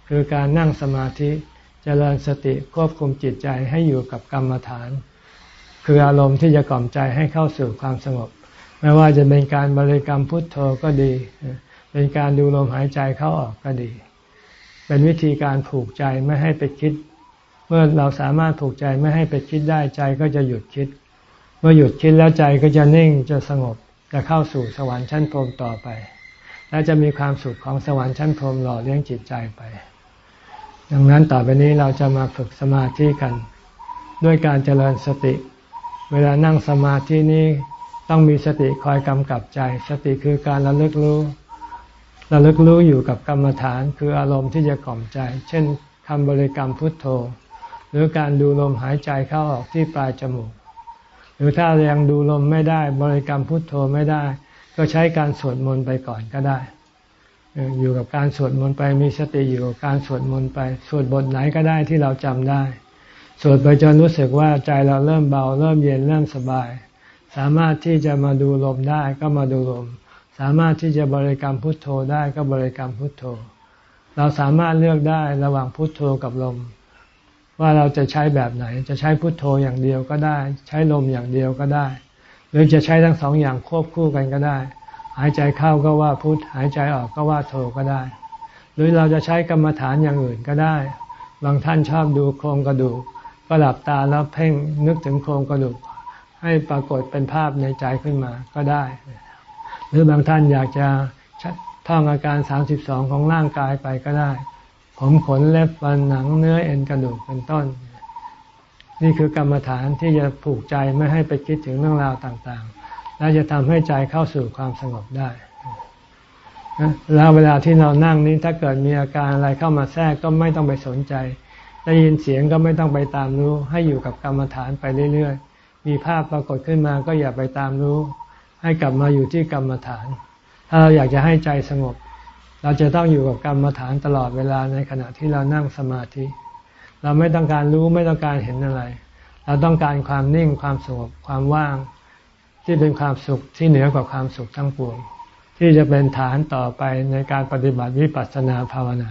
คือการนั่งสมาธิเจริญสติควบคุมจิตใจให้อยู่กับกรรมฐาน คืออารมณ์ที่จะกล่อมใจให้เข้าสู่ความสงบ ไม่ว่าจะเป็นการบริกรรมพุทโธก็ดี เป็นการดูลมหายใจเข้าออกก็ดี เป็นวิธีการผูกใจไม่ให้ไปคิด เมื่อเราสามารถผูกใจไม่ให้ไปคิดได้ใจก็จะหยุดคิด เมื่อหยุดคิดแล้วใจก็จะนิ่งจะสงบจะเข้าสู่สวรรค์ชั้นพรมต่อไป และจะมีความสุขของสวรรค์ชั้นพรมหล่อเลี้ยงจิตใจไป ดังนั้นต่อไปนี้เราจะมาฝึกสมาธิกัน ด้วยการเจริญสติ เวลานั่งสมาธินี้ต้องมีสติคอยกำกับใจ สติคือการระลึกรู้ ระลึกรู้อยู่กับกรรมฐานคืออารมณ์ที่จะกล่อมใจ เช่นคำบริกรรมพุทโธ หรือการดูลมหายใจเข้าออกที่ปลายจมูก หรือถ้ายังดูลมไม่ได้บริกรรมพุทโธไม่ได้ ก็ใช้การสวดมนต์ไปก่อนก็ได้ อยู่กับการสวดมนต์ไปมีสติอยู่กับการสวดมนต์ไป สวดบทไหนก็ได้ที่เราจำได้ สวดไปจนรู้สึกว่าใจเราเริ่มเบา เริ่มเย็นเริ่มสบาย สามารถที่จะมาดูลมได้ก็มาดูลม สามารถที่จะบริกรรมพุทโธได้ก็บริกรรมพุทโธ เราสามารถเลือกได้ระหว่างพุทโธกับลม ว่าเราจะใช้แบบไหน จะใช้พุทโธอย่างเดียวก็ได้ ใช้ลมอย่างเดียวก็ได้ หรือจะใช้ทั้งสองอย่างควบคู่กันก็ได้ หายใจเข้าก็ว่าพุทหายใจออกก็ว่าโธก็ได้ หรือเราจะใช้กรรมฐานอย่างอื่นก็ได้ บางท่านชอบดูโครงกระดูก ก็หลับตาแล้วเพ่งนึกถึงโครงกระดูก ให้ปรากฏเป็นภาพในใจขึ้นมาก็ได้ หรือบางท่านอยากจะท่องอาการ 32 ของร่างกายไปก็ได้ ผมขนเล็บฟันหนังเนื้อเอ็นกระดูกเป็นต้น นี่คือกรรมฐานที่จะผูกใจไม่ให้ไปคิดถึงเรื่องราวต่างๆ และจะทำให้ใจเข้าสู่ความสงบได้แล้วเวลาที่เรานั่งนี้ถ้าเกิดมีอาการอะไรเข้ามาแทรกก็ไม่ต้องไปสนใจ ได้ยินเสียงก็ไม่ต้องไปตามรู้ ให้อยู่กับกรรมฐานไปเรื่อยๆ มีภาพปรากฏขึ้นมาก็อย่าไปตามรู้ ให้กลับมาอยู่ที่กรรมฐาน ถ้าเราอยากจะให้ใจสงบ เราจะต้องอยู่กับกรรมฐานตลอดเวลาในขณะที่เรานั่งสมาธิ เราไม่ต้องการรู้ไม่ต้องการเห็นอะไร เราต้องการความนิ่งความสงบความว่าง ที่เป็นความสุขที่เหนือกว่าความสุขทั้งปวงที่จะเป็นฐานต่อไปในการปฏิบัติวิปัสสนาภาวนา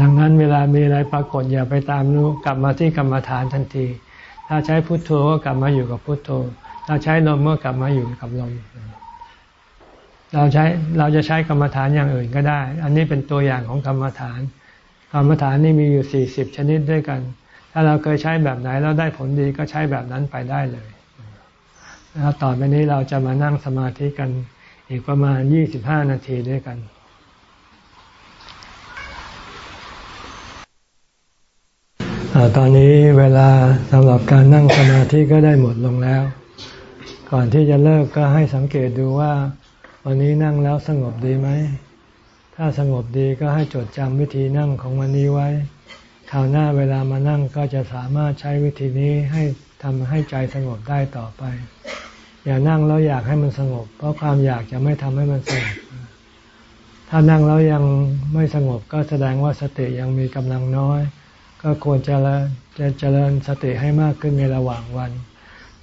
ดังนั้นเวลามีอะไรปรากฏอย่าไปตามรู้กลับมาที่กรรมฐานทันที ถ้าใช้พุทโธก็กลับมาอยู่กับพุทโธ ถ้าใช้ลมก็กลับมาอยู่กับลม เราใช้เราจะใช้กรรมฐานอย่างอื่นก็ได้ อันนี้เป็นตัวอย่างของกรรมฐาน กรรมฐานนี่มีอยู่สี่สิบชนิดด้วยกัน ถ้าเราเคยใช้แบบไหนแล้วได้ผลดีก็ใช้แบบนั้นไปได้เลย แล้วต่อไปนี้เราจะมานั่งสมาธิกันอีกประมาณยี่สิบห้านาทีด้วยกัน ตอนนี้เวลาสำหรับการนั่งสมาธิก็ได้หมดลงแล้ว ก่อนที่จะเลิกก็ให้สังเกตดูว่า วันนี้นั่งแล้วสงบดีไหม ถ้าสงบดีก็ให้จดจำวิธีนั่งของวันนี้ไว้คราวหน้าเวลามานั่งก็จะสามารถใช้วิธีนี้ให้ทำให้ใจสงบได้ต่อไป อย่านั่งแล้วอยากให้มันสงบ เพราะความอยากจะไม่ทำให้มันสงบ ถ้านั่งแล้วยังไม่สงบก็แสดงว่าสติยังมีกำลังน้อย ก็ควรจะจะเจริญสติให้มากขึ้นในระหว่างวัน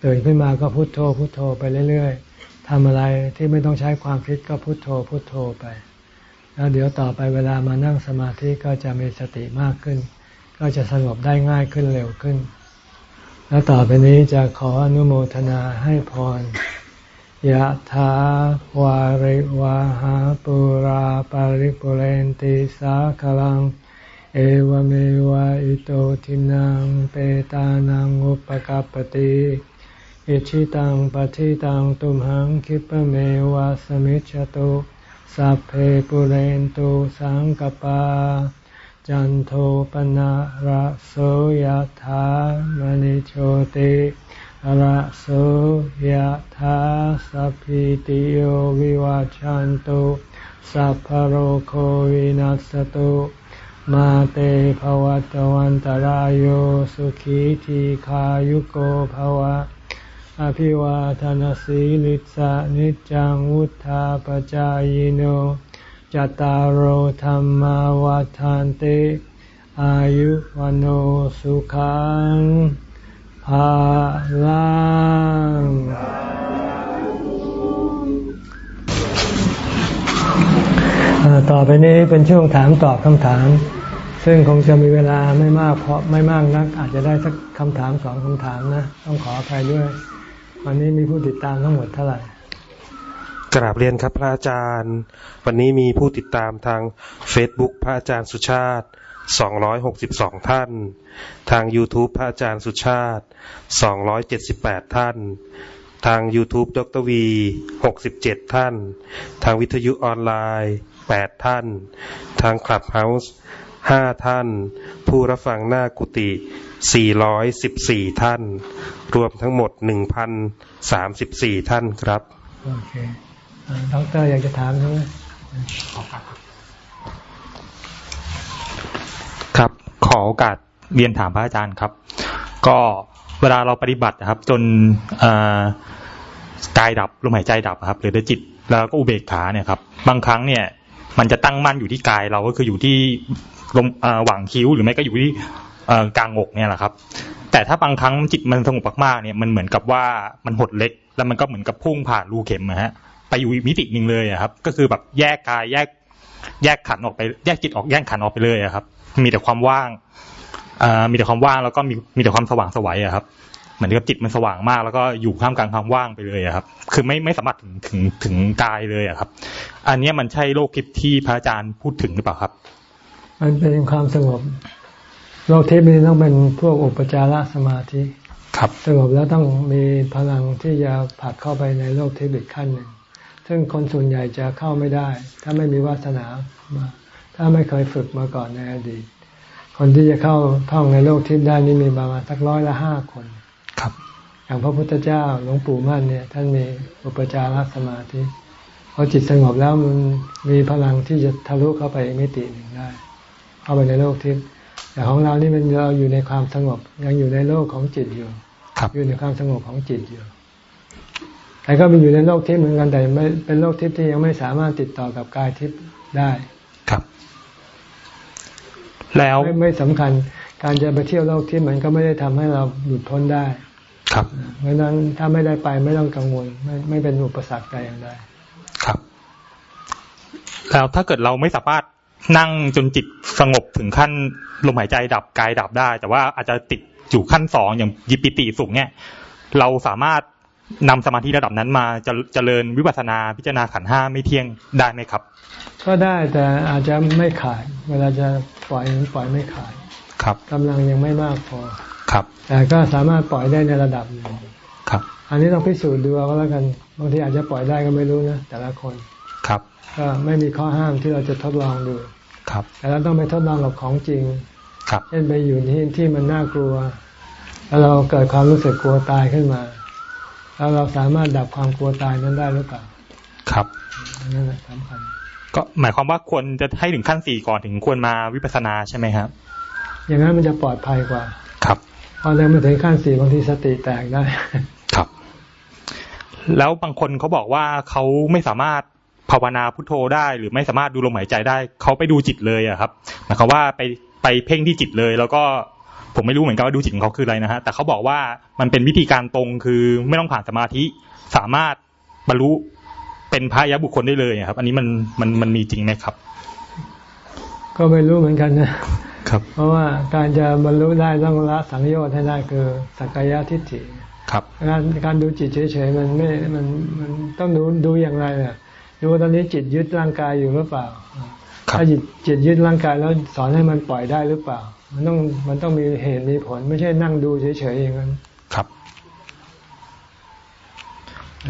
ตื่นขึ้นมาก็พุโทโธพุโทโธไปเรื่อยๆทำอะไรที่ไม่ต้องใช้ความคิดก็พุโทโธพุโทโธไป แล้วเดี๋ยวต่อไปเวลามานั่งสมาธิก็จะมีสติมากขึ้น ก็จะสงบได้ง่ายขึ้นเร็วขึ้น แล้วต่อไปนี้จะขออนุโมทนาให้พรยะถาวาริวาหาปุราปาริปุเรนติสาคลังเเอวเมวะอิโตทินังเปตานังอุปกัปติอิชิตังปฏิตังตุมหังคิปเมวะสมิจฉตุสัพเพปุเรนตุสังกปา จันโทปนะระโสยธามณิโชติระโสยธาสัพพิติโยวิวาจันตุสัพพโรโควินัสตุ มาเตภวัตวันตารโยสุขีทีขายุโกภวะ อภิวาทานสีลิสานิจังวุธาปจายโนจตารโหธรรมวาทานเต อายุวันโอสุขังภาลังต่อไปนี้เป็นช่วงถามตอบคำถาม ซึ่งคงจะมีเวลาไม่มากเพราะไม่มากนัก อาจจะได้สักคำถามสองคำถามนะ ต้องขออภัยด้วย วันนี้มีผู้ติดตามทั้งหมดเท่าไหร่กราบเรียนครับพระอาจารย์ วันนี้มีผู้ติดตามทาง Facebook พระอาจารย์สุชาติ 262 ท่าน ทาง YouTube พระอาจารย์สุชาติ 278 ท่าน ทาง YouTube ดรวี 67 ท่าน ทางวิทยุออนไลน์ 8 ท่าน ทางค ลับเฮาส์5ท่าน ผู้รับฟังหน้ากุฏิ414ท่าน รวมทั้งหมด1,034ท่านครับ โอเคดรอยากจะถามใช่ไหมครับ ขอโอกาสเรียนถามพระอาจารย์ครับ ก็เวลาเราปฏิบัตินะครับ จนกายดับลมหายใจดับครับหรือจิตแล้วก็อุเบกขาเนี่ยครับ บางครั้งเนี่ย มันจะตั้งมั่นอยู่ที่กายเราก็คืออยู่ที่ ลมหว่างคิ้วหรือไม่ก็อยู่ที่กลางอกเนี่ยแหละครับ แต่ถ้าบางครั้งจิตมันสงบมากๆเนี่ยมันเหมือนกับว่ามันหดเล็ก แล้วมันก็เหมือนกับพุ่งผ่านรูเข็มนะฮะไปอยู่มิติหนึ่งเลยครับ ก็คือแบบแยกกายแยกแยกขันออกไปแยกจิตออกแยกขันออกไปเลยครับ มีแต่ความว่างมีแต่ความว่างแล้วก็มีมีแต่ความสว่างสวัยครับ เหมือนกับจิตมันสว่างมาก แล้วก็อยู่ท่ามกลางความว่างไปเลยครับ คือไม่ไม่สามารถถึงถึงถึงกายเลยครับ อันนี้มันใช่โลกทิพย์ที่พระอาจารย์พูดถึงหรือเปล่าครับ มันเป็นความสงบโลกทิพย์นี้ต้องเป็นพวกอุปจารสมาธิครับสงบแล้วต้องมีพลังที่จะผลักเข้าไปในโลกทิพย์อีกขั้นหนึ่ง ซึ่งคนส่วนใหญ่จะเข้าไม่ได้ ถ้าไม่มีวาสนามา ถ้าไม่เคยฝึกมาก่อนในอดีต คนที่จะเข้าท่องในโลกทิพย์ได้นี่มีประมาณสักร้อยละห้าคน ครับ อย่างพระพุทธเจ้าหลวงปู่มั่นเนี่ยท่านมีอุปจารสมาธิพอจิตสงบแล้วมันมีพลังที่จะทะลุเข้าไปมิติหนึ่งได้ เข้าไปในโลกทิพย์แต่ของเรานี่มันเราอยู่ในความสงบ ยังอยู่ในโลกของจิตอยู่อยู่ในความสงบของจิตอยู่ แต่ก็มีอยู่ในโลกทิพย์เหมือนกันแต่ไม่เป็นโลกทิพย์ที่ยังไม่สามารถติดต่อกับกายทิพย์ได้ครับ แล้วไม่ไม่สำคัญ การจะไปเที่ยวโลกทิพย์มันก็ไม่ได้ทำให้เราหลุดพ้นได้ ครับเพราะนั้นถ้าไม่ได้ไปไม่ต้องกังวล ไม่ไม่เป็นอุปสรรคใดอย่างใดครับ แล้วถ้าเกิดเราไม่สามารถ นั่งจนจิตสงบถึงขั้นลมหายใจดับกายดับได้ แต่ว่าอาจจะติดอยู่ขั้นสองอย่างยิปิติสูงเนี่ยเราสามารถนำสมาธิระดับนั้นมาจะเจริญวิปัสนาพิจารณาขันห้าไม่เที่ยงได้ไหมครับ ก็ได้แต่อาจจะไม่ขาด เวลาจะปล่อยปล่อยไม่ขาดครับกำลังยังไม่มากพอครับ แต่ก็สามารถปล่อยได้ในระดับหนึ่งครับ อันนี้ต้องพิสูจน์ดูเอาก็แล้วกันบางทีอาจจะปล่อยได้ก็ไม่รู้นะแต่ละคนครับก็ไม่มีข้อห้ามที่เราจะทดลองดู ครับแต่เราต้องไปทดลองกับของจริงครับเช่นไปอยู่ที่ที่มันน่ากลัว แล้วเราเกิดความรู้สึกกลัวตายขึ้นมา แล้วเราสามารถดับความกลัวตายนั้นได้หรือเปล่า ครับนั่นแหละสำคัญก็หมายความว่าควรจะให้ถึงขั้นสี่ก่อนถึงควรมาวิปัสสนาใช่ไหมครับ อย่างนั้นมันจะปลอดภัยกว่า ครับพอเดินมาถึงขั้นสี่บางทีสติแตกได้ ครับ แล้วบางคนเขาบอกว่าเขาไม่สามารถ ภาวนาพุทโธได้ หรือไม่สามารถดูลมหายใจได้ เขาไปดูจิตเลยอะครับหมายความว่าไปไปเพ่งที่จิตเลย แล้วก็ผมไม่รู้เหมือนกันว่าดูจิตของเขาคืออะไรนะฮะแต่เขาบอกว่ามันเป็นวิธีการตรงคือไม่ต้องผ่านสมาธิ สามารถบรรลุเป็นพระยะบุคคลได้เลยครับ อันนี้มันมันมันมีจริงไหมครับ ก็ไม่รู้เหมือนกันนะครับ เพราะว่าการจะบรรลุได้ต้องละสังโยชน์ให้ได้คือสักกายทิฏฐิครับการการดูจิตเฉยๆมันไม่มันมันต้องดูดูอย่างไรอะ ดูว่าตอนนี้จิตยึดร่างกายอยู่หรือเปล่าครับถ้าจิตจิตยึดร่างกายแล้วสอนให้มันปล่อยได้หรือเปล่า มันต้องมันต้องมีเหตุมีผล ไม่ใช่นั่งดูเฉยๆอย่างนั้นครับ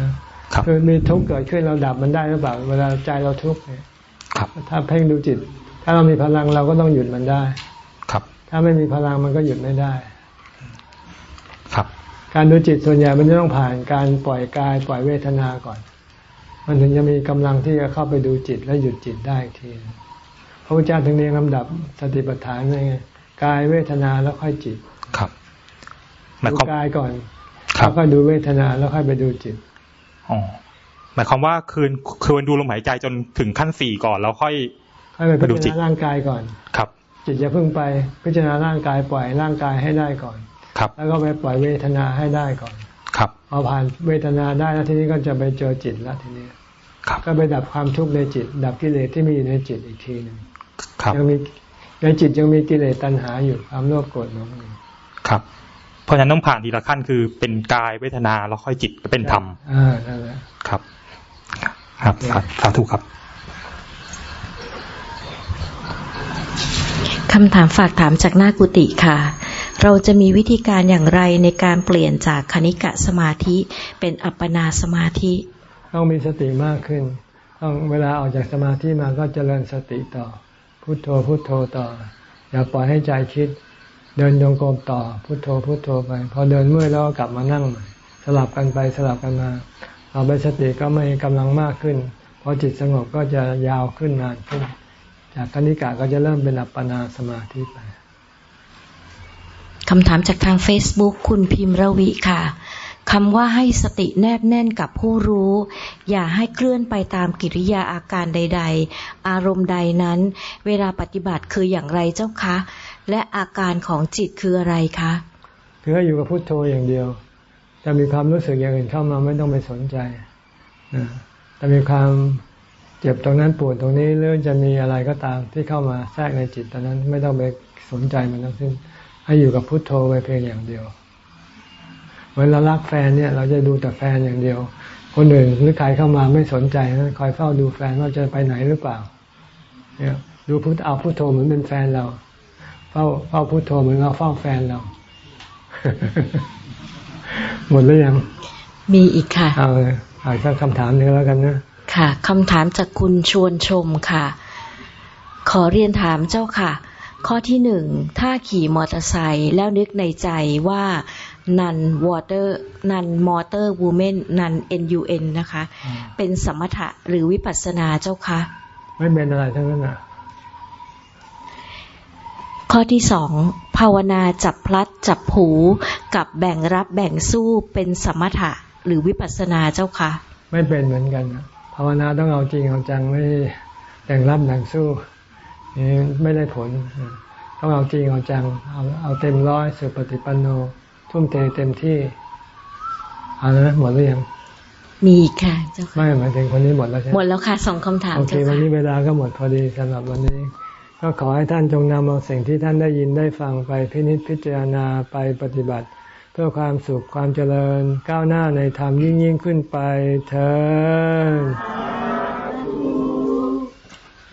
นะครับคือมีทุกข์เกิดขึ้นเราดับมันได้หรือเปล่า เวลาใจเราทุกข์เนี่ยครับถ้าเพ่งดูจิต ถ้าเรามีพลังเราก็ต้องหยุดมันได้ ครับ ถ้าไม่มีพลังมันก็หยุดไม่ได้ ครับ การดูจิตส่วนใหญ่มันจะต้องผ่านการปล่อยกาย ปล่อยเวทนาก่อน มันถึงจะมีกำลังที่จะเข้าไปดูจิตและหยุดจิตได้อีกทีพระพุทธเจ้าถึงเรียงลำดับสติปัฏฐานไงกายเวทนาแล้วค่อยจิต ครับหมายดูความกายก่อนครับแล้วก็ดูเวทนาแล้วค่อยไปดูจิตอ๋อหมายความว่าคืนคืนดูลมหายใจจนถึงขั้นสี่ก่อน แล้วค่อยค่อยไปไปดูพิจิจาตรณาร่างกายก่อน ครับ จิตจะพึ่งไปพิจารณาร่างกายปล่อยร่างกายให้ได้ก่อน ครับ แล้วก็ไปปล่อยเวทนาให้ได้ก่อน ครับพอผ่านเวทนาได้แล้วทีนี้ก็จะไปเจอจิตแล้วทีนี้ครับก็ไปดับความทุกข์ในจิต ดับกิเลสที่มีอยู่ในจิตอีกทีหนึ่งครับยังมีในจิตยังมีกิเลสตัณหาอยู่ความโลภโกรธหลงอยู่ครับ เพราะฉะนั้นต้องผ่านทีละขั้นคือเป็นกายเวทนาแล้วค่อยจิตก็เป็นธรรมอ่านั่นแหละครับ ครับสาสาธุครับคำถามฝากถามจากหน้ากุฏิค่ะ เราจะมีวิธีการอย่างไรในการเปลี่ยนจากคณิกะสมาธิเป็นอัปปนาสมาธิ ต้องมีสติมากขึ้น ต้องเวลาออกจากสมาธิมาก็เจริญสติต่อ พุโทโธพุโทโธต่อ อย่าปล่อยให้ใจคิด เดินโยงกรมต่อ พุโทโธพุโทโธไป พอเดินเมื่อยแล้วกลับมานั่งใหม่สลับกันไปสลับกันมาเอาไปสติก็ไม่กำลังมากขึ้นพอจิตสงบก็จะยาวขึ้นนานขึ้น จากคณิกะก็จะเริ่มเป็นอัปปนาสมาธิไป คำถามจากทาง Facebook คุณพิมพ์ระวิค่ะ คำว่าให้สติแนบแน่นกับผู้รู้ อย่าให้เคลื่อนไปตามกิริยาอาการใด ๆ อารมณ์ใดนั้น เวลาปฏิบัติคืออย่างไรเจ้าคะ และอาการของจิตคืออะไรคะ คือให้อยู่กับพุโทโธอย่างเดียว จะมีความรู้สึกอย่างอื่นเข้ามาไม่ต้องไปสนใจจะมีความเจ็บตรงนั้นปวดตรงนี้หรือจะมีอะไรก็ตามที่เข้ามาแทรกในจิตตอนนั้นไม่ต้องไปสนใจมันทั้งสิ้น ให้อยู่กับพุโทโธไปเพียงอย่างเดียวเหมือนเรารักแฟนเนี่ย เราจะดูแต่แฟนอย่างเดียว คนอื่นหรือใครเข้ามาไม่สนใจนะคอยเฝ้าดูแฟนว่าจะไปไหนหรือเปล่า เนี่ยดูพุทเอาพุโทโธเหมือนเป็นแฟนเรา เฝ้าเฝ้าพุโทโธเหมือนเราเฝ้าแฟนเรา หมดหรือยัง มีอีกค่ะ เอาเลยเอาสักคำถามหนึงแล้วกันนะ ค่ะคำถามจากคุณชวนชมค่ะ ขอเรียนถามเจ้าค่ะ ข้อที่หนึ่งถ้าขี่มอเตอร์ไซค์แล้วนึกในใจว่านันวอเตอร์นันมอเตอร์วูแมนนัน NUN นะคะ เป็นสมถะหรือวิปัสสนาเจ้าคะ ไม่เป็นอะไรทั้งนั้นนะข้อที่สองภาวนาจับพลัดจับผูกับแบ่งรับแบ่งสู้เป็นสมถะหรือวิปัสสนาเจ้าคะ ไม่เป็นเหมือนกันนะภาวนาต้องเอาจริงเอาจังไม่แต่งรับแต่งสู้ นี่ไม่ได้ผลต้องเอาจริงเอาจังเอาเอาเต็มร้อยสุปฏิปันโน ทุ่มเทเต็มที่เอาแล้วนะหมดหรือยังมีอีกค่ะเจ้าค่ะไม่หมายถึงคนนี้หมดแล้วใช่ไหหมมดแล้วค่ะสองคำถามโอเคเจ้าวันค่ะนี้เวลาก็หมดพอดีสำหรับวันนี้ ก็ขอให้ท่านจงนำเอาสิ่งที่ท่านได้ยินได้ฟังไปพินิจพิจารณาไปปฏิบัติ เพื่อความสุขความเจริญก้าวหน้าในธรรมยิ่งยิ่งขึ้นไปเธอ